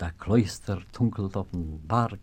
der Kloister tunkelt auf dem Berg,